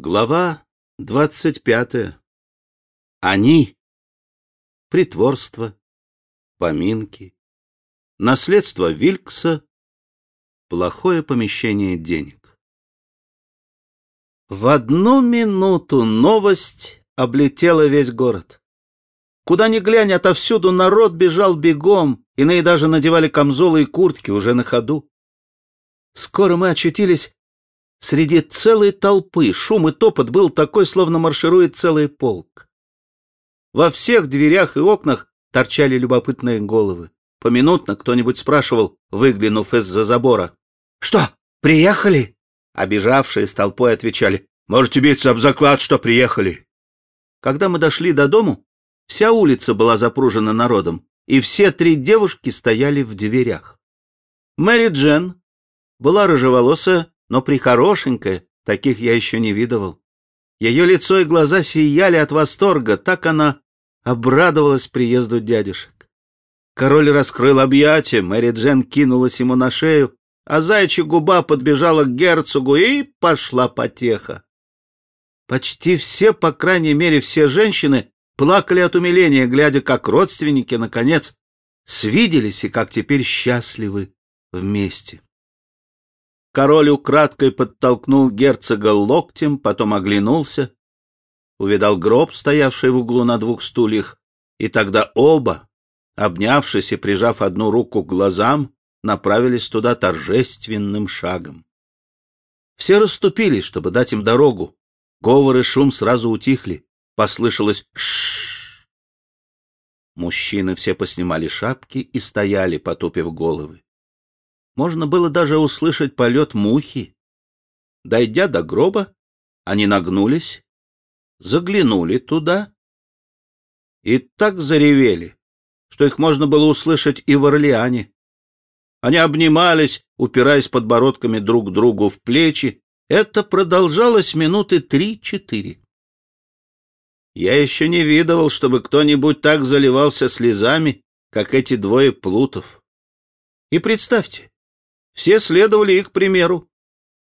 Глава двадцать пятая. Они. Притворство. Поминки. Наследство Вилькса. Плохое помещение денег. В одну минуту новость облетела весь город. Куда ни глянь, отовсюду народ бежал бегом, иные даже надевали камзолы и куртки уже на ходу. Скоро мы очутились Среди целой толпы шум и топот был такой, словно марширует целый полк. Во всех дверях и окнах торчали любопытные головы. Поминутно кто-нибудь спрашивал, выглянув из-за забора. — Что, приехали? Обежавшие с толпой отвечали. — Можете биться об заклад, что приехали. Когда мы дошли до дому, вся улица была запружена народом, и все три девушки стояли в дверях. Мэри Джен была рыжеволосая, но прихорошенькая, таких я еще не видывал. Ее лицо и глаза сияли от восторга, так она обрадовалась приезду дядюшек. Король раскрыл объятия, Мэри Джен кинулась ему на шею, а зайчья губа подбежала к герцогу и пошла потеха. Почти все, по крайней мере, все женщины плакали от умиления, глядя, как родственники, наконец, свиделись и как теперь счастливы вместе. Король украдкой подтолкнул герцога локтем, потом оглянулся, увидал гроб, стоявший в углу на двух стульях, и тогда оба, обнявшись и прижав одну руку к глазам, направились туда торжественным шагом. Все расступились, чтобы дать им дорогу. Говор и шум сразу утихли. Послышалось «шшш». Мужчины все поснимали шапки и стояли, потупив головы. Можно было даже услышать полет мухи. Дойдя до гроба, они нагнулись, заглянули туда и так заревели, что их можно было услышать и в Орлеане. Они обнимались, упираясь подбородками друг другу в плечи. Это продолжалось минуты три-четыре. Я еще не видывал, чтобы кто-нибудь так заливался слезами, как эти двое плутов. И представьте, все следовали их примеру.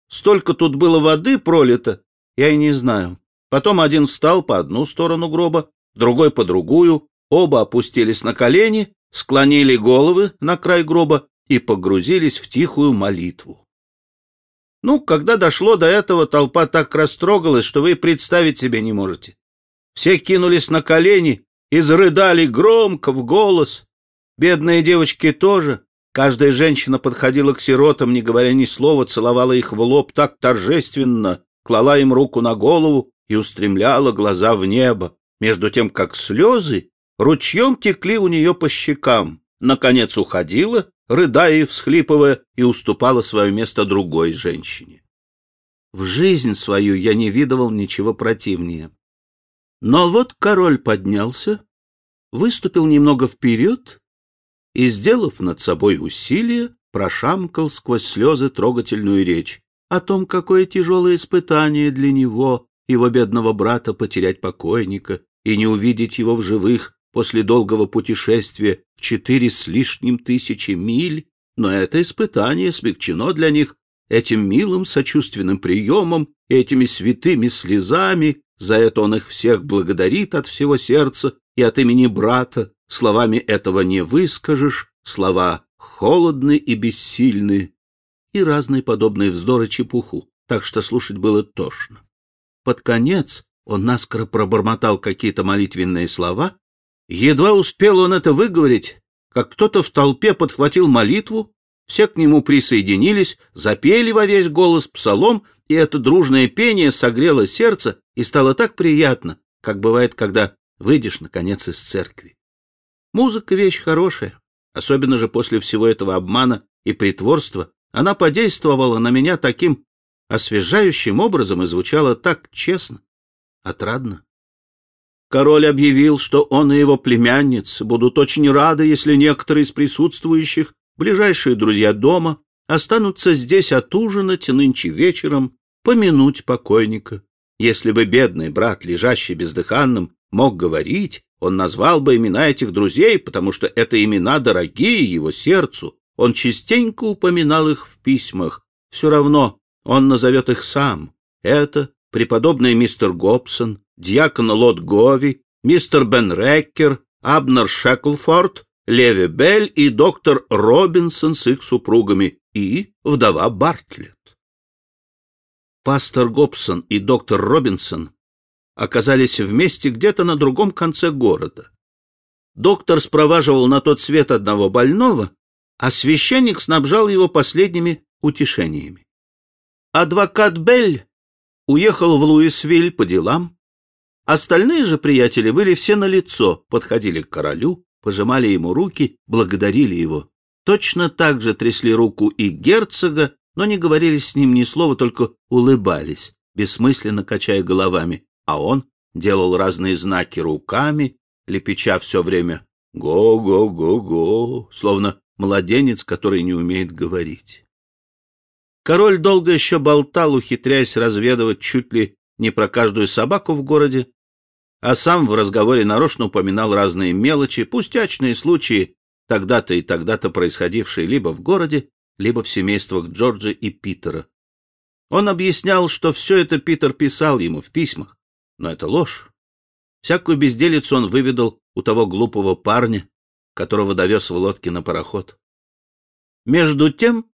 Столько тут было воды пролито, я и не знаю. Потом один встал по одну сторону гроба, другой по другую, оба опустились на колени, склонили головы на край гроба и погрузились в тихую молитву. Ну, когда дошло до этого, толпа так растрогалась, что вы представить себе не можете. Все кинулись на колени и зарыдали громко в голос. Бедные девочки тоже. Каждая женщина подходила к сиротам, не говоря ни слова, целовала их в лоб так торжественно, клала им руку на голову и устремляла глаза в небо, между тем как слезы ручьем текли у нее по щекам. Наконец уходила, рыдая и всхлипывая, и уступала свое место другой женщине. В жизнь свою я не видывал ничего противнее. Но вот король поднялся, выступил немного вперед и, сделав над собой усилие, прошамкал сквозь слезы трогательную речь о том, какое тяжелое испытание для него, его бедного брата, потерять покойника и не увидеть его в живых после долгого путешествия в четыре с лишним тысячи миль, но это испытание смягчено для них этим милым сочувственным приемом и этими святыми слезами, за это он их всех благодарит от всего сердца и от имени брата, Словами этого не выскажешь, слова холодны и бессильны, и разные подобные вздоры чепуху, так что слушать было тошно. Под конец он наскоро пробормотал какие-то молитвенные слова. Едва успел он это выговорить, как кто-то в толпе подхватил молитву, все к нему присоединились, запели во весь голос псалом, и это дружное пение согрело сердце и стало так приятно, как бывает, когда выйдешь, наконец, из церкви. Музыка — вещь хорошая, особенно же после всего этого обмана и притворства. Она подействовала на меня таким освежающим образом и звучала так честно, отрадно. Король объявил, что он и его племянница будут очень рады, если некоторые из присутствующих, ближайшие друзья дома, останутся здесь отужинать нынче вечером, помянуть покойника. Если бы бедный брат, лежащий бездыханным, мог говорить, он назвал бы имена этих друзей, потому что это имена дорогие его сердцу. Он частенько упоминал их в письмах. Все равно он назовет их сам. Это преподобный мистер Гобсон, дьякон Лот Гови, мистер Бен Реккер, Абнер Шеклфорд, Леви Белль и доктор Робинсон с их супругами и вдова Бартлетт. Пастор Гобсон и доктор Робинсон оказались вместе где-то на другом конце города. Доктор спроваживал на тот свет одного больного, а священник снабжал его последними утешениями. Адвокат Белль уехал в Луисвиль по делам. Остальные же приятели были все на лицо, подходили к королю, пожимали ему руки, благодарили его. Точно так же трясли руку и герцога, но не говорили с ним ни слова, только улыбались, бессмысленно качая головами, а он делал разные знаки руками, лепеча все время «го-го-го-го», словно младенец, который не умеет говорить. Король долго еще болтал, ухитряясь разведывать чуть ли не про каждую собаку в городе, а сам в разговоре нарочно упоминал разные мелочи, пустячные случаи, тогда-то и тогда-то происходившие либо в городе, либо в семействах Джорджа и Питера. Он объяснял, что все это Питер писал ему в письмах, но это ложь. Всякую безделицу он выведал у того глупого парня, которого довез в лодке на пароход. Между тем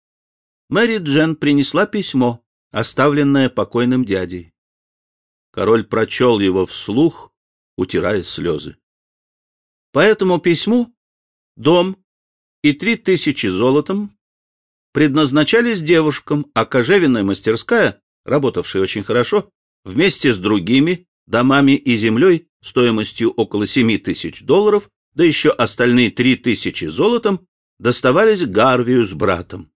Мэри Джен принесла письмо, оставленное покойным дядей. Король прочел его вслух, утирая слезы. По этому письму дом и три тысячи золотом предназначались девушкам, а кожевенная мастерская, работавшая очень хорошо, вместе с другими домами и землей стоимостью около семи тысяч долларов, да еще остальные три тысячи золотом, доставались Гарвию с братом.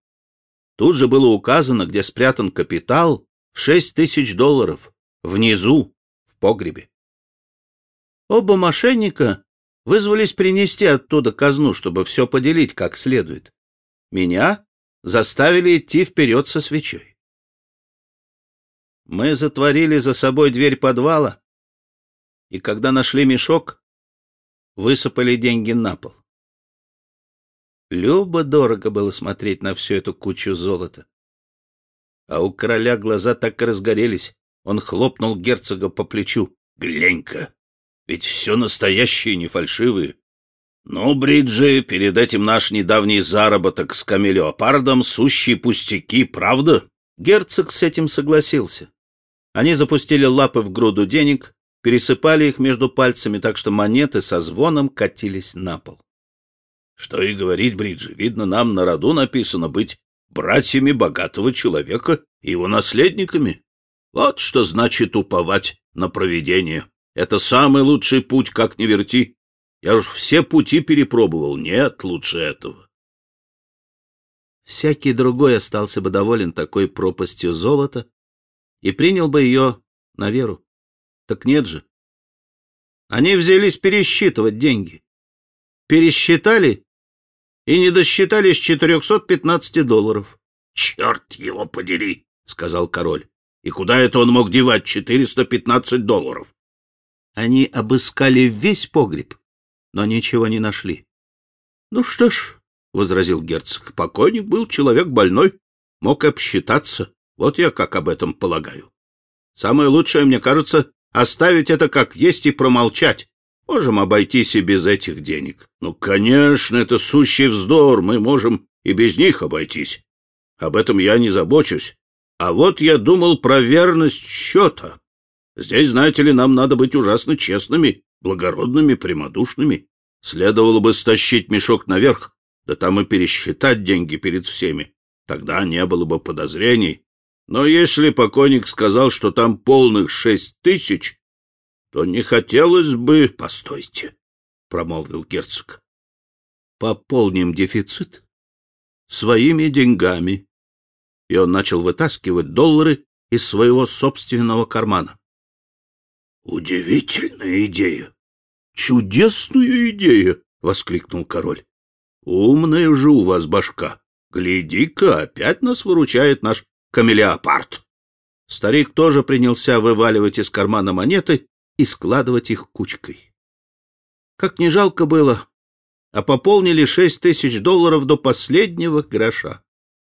Тут же было указано, где спрятан капитал в шесть тысяч долларов, внизу, в погребе. Оба мошенника вызвались принести оттуда казну, чтобы все поделить как следует. Меня заставили идти вперед со свечой. Мы затворили за собой дверь подвала, и когда нашли мешок, высыпали деньги на пол. Любо-дорого было смотреть на всю эту кучу золота. А у короля глаза так и разгорелись. Он хлопнул герцога по плечу. «Глянь-ка, ведь все настоящее, не фальшивые. Ну, Бриджи, перед этим наш недавний заработок с камелеопардом сущие пустяки, правда?» Герцог с этим согласился. Они запустили лапы в груду денег, пересыпали их между пальцами, так что монеты со звоном катились на пол. Что и говорить, Бриджи, видно, нам на роду написано быть братьями богатого человека и его наследниками. Вот что значит уповать на провидение. Это самый лучший путь, как ни верти. Я уж все пути перепробовал, нет лучше этого. Всякий другой остался бы доволен такой пропастью золота и принял бы ее на веру. Так нет же. Они взялись пересчитывать деньги. Пересчитали и не досчитались 415 долларов. — Черт его подери, — сказал король. — И куда это он мог девать 415 долларов? Они обыскали весь погреб, но ничего не нашли. — Ну что ж, — возразил герцог, — покойник был человек больной, мог обсчитаться. Вот я как об этом полагаю. Самое лучшее, мне кажется, оставить это как есть и промолчать. Можем обойтись и без этих денег. Ну, конечно, это сущий вздор, мы можем и без них обойтись. Об этом я не забочусь. А вот я думал про верность счета. Здесь, знаете ли, нам надо быть ужасно честными, благородными, прямодушными. Следовало бы стащить мешок наверх, да там и пересчитать деньги перед всеми. Тогда не было бы подозрений. Но если покойник сказал, что там полных шесть тысяч, то не хотелось бы... — Постойте, — промолвил герцог. — Пополним дефицит своими деньгами. И он начал вытаскивать доллары из своего собственного кармана. — Удивительная идея! Чудесная идея! — воскликнул король. — Умная же у вас башка! Гляди-ка, опять нас выручает наш камелеопард. Старик тоже принялся вываливать из кармана монеты и складывать их кучкой. Как не жалко было, а пополнили шесть тысяч долларов до последнего гроша.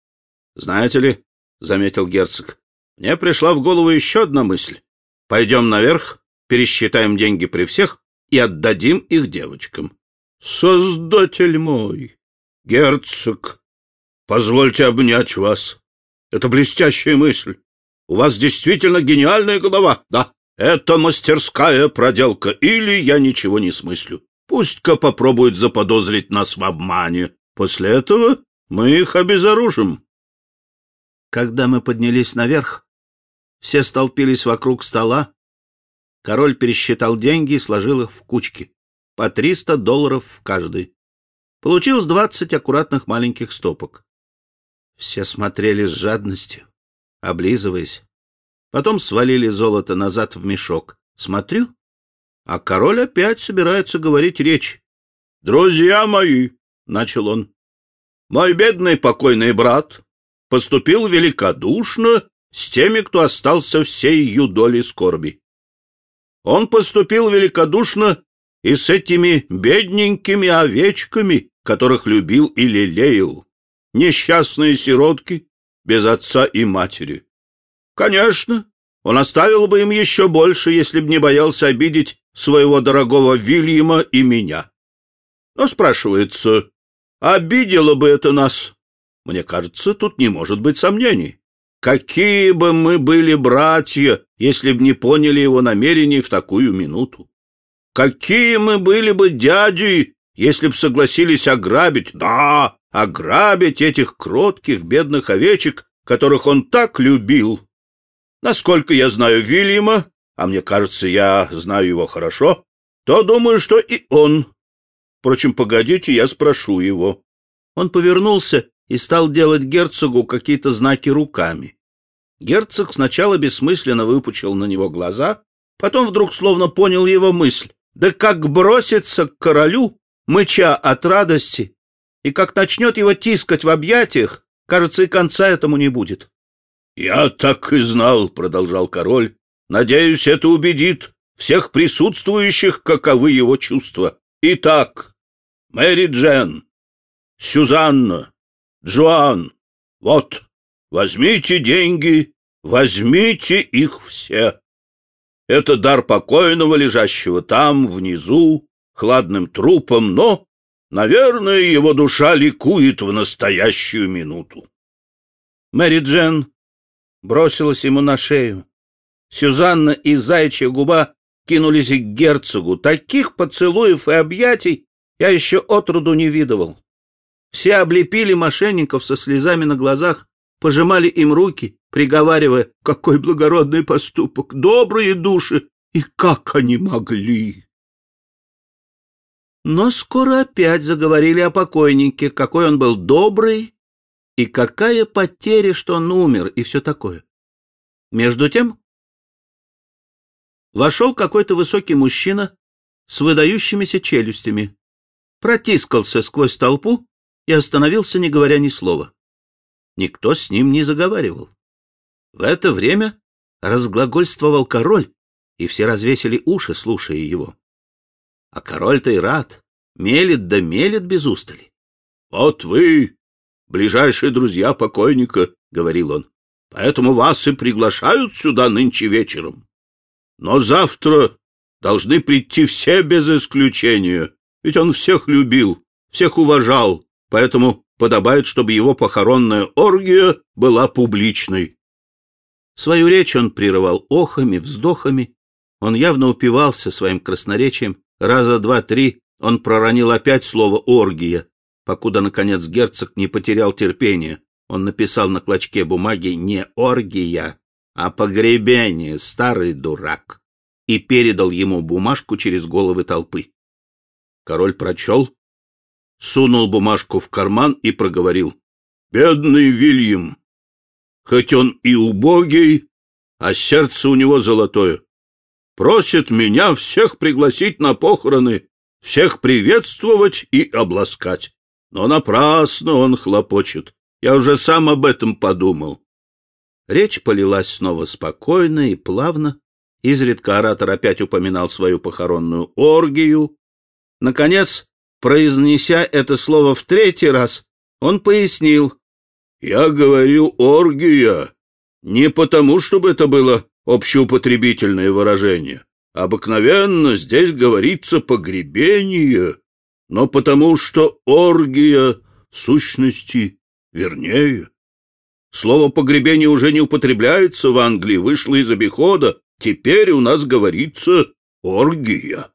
— Знаете ли, — заметил герцог, — Мне пришла в голову еще одна мысль. Пойдем наверх, пересчитаем деньги при всех и отдадим их девочкам. Создатель мой, герцог, позвольте обнять вас. Это блестящая мысль. У вас действительно гениальная голова. Да, это мастерская проделка, или я ничего не смыслю. Пусть-ка попробуют заподозрить нас в обмане. После этого мы их обезоружим. Когда мы поднялись наверх, все столпились вокруг стола. Король пересчитал деньги и сложил их в кучки. По триста долларов в каждой. Получилось двадцать аккуратных маленьких стопок. Все смотрели с жадностью, облизываясь. Потом свалили золото назад в мешок. Смотрю, а король опять собирается говорить речь. «Друзья мои!» — начал он. «Мой бедный покойный брат поступил великодушно с теми, кто остался всей ее доли скорби. Он поступил великодушно и с этими бедненькими овечками, которых любил и лелеял, несчастные сиротки без отца и матери. Конечно, он оставил бы им еще больше, если бы не боялся обидеть своего дорогого Вильяма и меня. Но спрашивается, обидело бы это нас? Мне кажется, тут не может быть сомнений. Какие бы мы были братья, если б не поняли его намерений в такую минуту? Какие мы были бы дяди, если б согласились ограбить, да, ограбить этих кротких бедных овечек, которых он так любил? Насколько я знаю Вильяма, а мне кажется, я знаю его хорошо, то думаю, что и он. Впрочем, погодите, я спрошу его. Он повернулся и стал делать герцогу какие-то знаки руками. Герцог сначала бессмысленно выпучил на него глаза, потом вдруг словно понял его мысль. Да как бросится к королю, мыча от радости, и как начнет его тискать в объятиях, кажется, и конца этому не будет. — Я так и знал, — продолжал король. — Надеюсь, это убедит всех присутствующих, каковы его чувства. Итак, Мэри Джен, Сюзанна, Джоан, вот, возьмите деньги, возьмите их все. Это дар покойного, лежащего там, внизу, хладным трупом, но, наверное, его душа ликует в настоящую минуту. Мэри Джен бросилась ему на шею. Сюзанна и Зайчья губа кинулись к герцогу. Таких поцелуев и объятий я еще отроду не видывал. Все облепили мошенников со слезами на глазах, пожимали им руки, приговаривая, какой благородный поступок, добрые души, и как они могли. Но скоро опять заговорили о покойнике, какой он был добрый, и какая потеря, что он умер, и все такое. Между тем вошел какой-то высокий мужчина с выдающимися челюстями, протискался сквозь толпу и остановился, не говоря ни слова. Никто с ним не заговаривал. В это время разглагольствовал король, и все развесили уши, слушая его. А король-то и рад, мелет да мелет без устали. — Вот вы, ближайшие друзья покойника, — говорил он, — поэтому вас и приглашают сюда нынче вечером. Но завтра должны прийти все без исключения, ведь он всех любил, всех уважал, поэтому подобает, чтобы его похоронная оргия была публичной. Свою речь он прерывал охами, вздохами. Он явно упивался своим красноречием. Раза два-три он проронил опять слово «оргия», покуда, наконец, герцог не потерял терпения. Он написал на клочке бумаги не «оргия», а «погребение, старый дурак», и передал ему бумажку через головы толпы. Король прочел, сунул бумажку в карман и проговорил. «Бедный Вильям! Хоть он и убогий, а сердце у него золотое. Просит меня всех пригласить на похороны, всех приветствовать и обласкать. Но напрасно он хлопочет. Я уже сам об этом подумал». Речь полилась снова спокойно и плавно. Изредка оратор опять упоминал свою похоронную оргию. Наконец, Произнеся это слово в третий раз, он пояснил. «Я говорю оргия, Не потому, чтобы это было общеупотребительное выражение. Обыкновенно здесь говорится «погребение», но потому что оргия в сущности вернее. Слово «погребение» уже не употребляется в Англии, вышло из обихода. Теперь у нас говорится «оргия».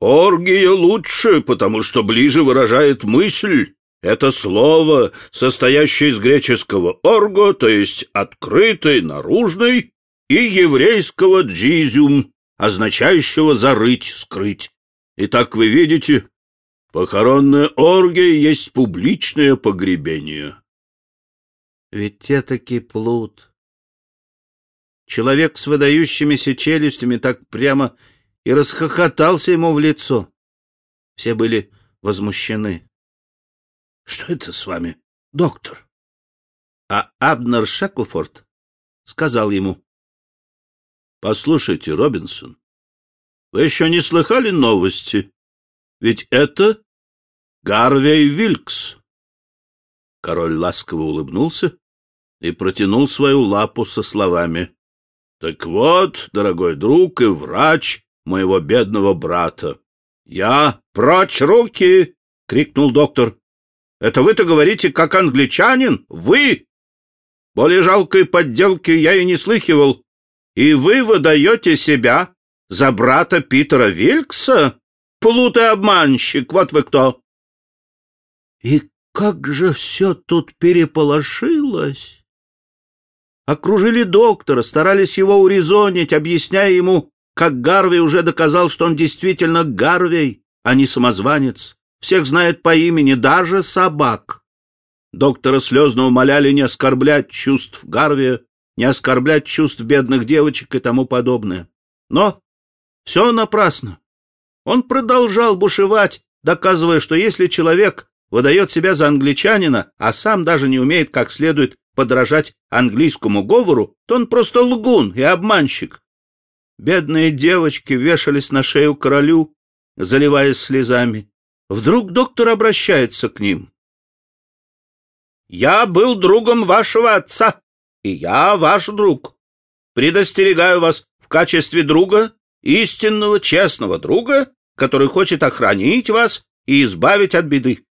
Оргия лучше, потому что ближе выражает мысль. Это слово, состоящее из греческого «орго», то есть «открытый», «наружный», и еврейского «джизюм», означающего «зарыть», «скрыть». Итак, вы видите, похоронная оргия есть публичное погребение. Ведь это-таки плут. Человек с выдающимися челюстями так прямо и расхохотался ему в лицо. Все были возмущены. — Что это с вами, доктор? А Абнер Шеклфорд сказал ему. — Послушайте, Робинсон, вы еще не слыхали новости? Ведь это Гарвей Вилкс. Король ласково улыбнулся и протянул свою лапу со словами. — Так вот, дорогой друг и врач моего бедного брата. — Я прочь руки! — крикнул доктор. — Это вы-то говорите, как англичанин? Вы! Более жалкой подделки я и не слыхивал. И вы выдаете себя за брата Питера Вилкса? Плут и обманщик, вот вы кто! И как же все тут переполошилось! окружили доктора, старались его урезонить, объясняя ему, как Гарвей уже доказал, что он действительно Гарвей, а не самозванец. Всех знает по имени, даже собак. Доктора слезно умоляли не оскорблять чувств Гарвия, не оскорблять чувств бедных девочек и тому подобное. Но все напрасно. Он продолжал бушевать, доказывая, что если человек выдает себя за англичанина, а сам даже не умеет как следует подражать английскому говору, то он просто лгун и обманщик. Бедные девочки вешались на шею королю, заливаясь слезами. Вдруг доктор обращается к ним. «Я был другом вашего отца, и я ваш друг. Предостерегаю вас в качестве друга, истинного, честного друга, который хочет охранить вас и избавить от беды.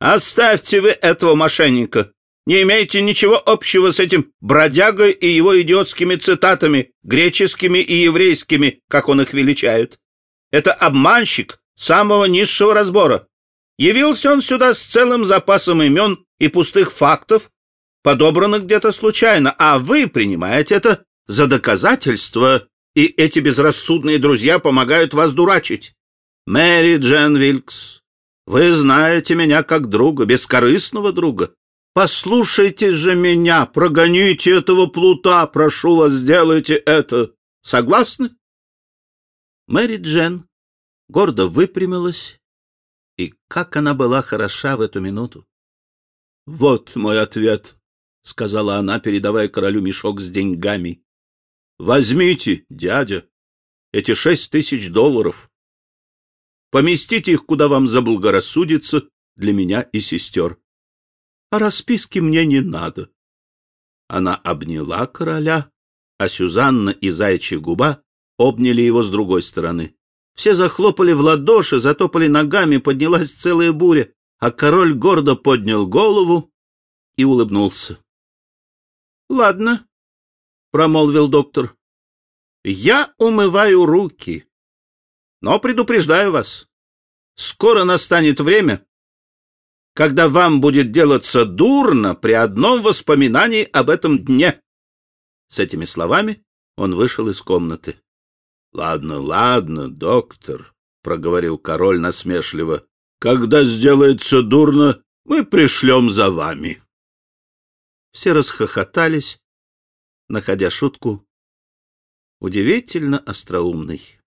Оставьте вы этого мошенника не имеете ничего общего с этим бродягой и его идиотскими цитатами, греческими и еврейскими, как он их величает. Это обманщик самого низшего разбора. Явился он сюда с целым запасом имен и пустых фактов, подобранных где-то случайно, а вы принимаете это за доказательство, и эти безрассудные друзья помогают вас дурачить. Мэри Джен Вилкс, вы знаете меня как друга, бескорыстного друга, Послушайте же меня, прогоните этого плута, прошу вас, сделайте это. Согласны? Мэри Джен гордо выпрямилась, и как она была хороша в эту минуту. — Вот мой ответ, — сказала она, передавая королю мешок с деньгами. — Возьмите, дядя, эти шесть тысяч долларов. Поместите их, куда вам заблагорассудится, для меня и сестер а расписки мне не надо. Она обняла короля, а Сюзанна и Зайчья губа обняли его с другой стороны. Все захлопали в ладоши, затопали ногами, поднялась целая буря, а король гордо поднял голову и улыбнулся. — Ладно, — промолвил доктор, — я умываю руки, но предупреждаю вас, скоро настанет время, когда вам будет делаться дурно при одном воспоминании об этом дне. С этими словами он вышел из комнаты. — Ладно, ладно, доктор, — проговорил король насмешливо. — Когда сделается дурно, мы пришлем за вами. Все расхохотались, находя шутку удивительно остроумной.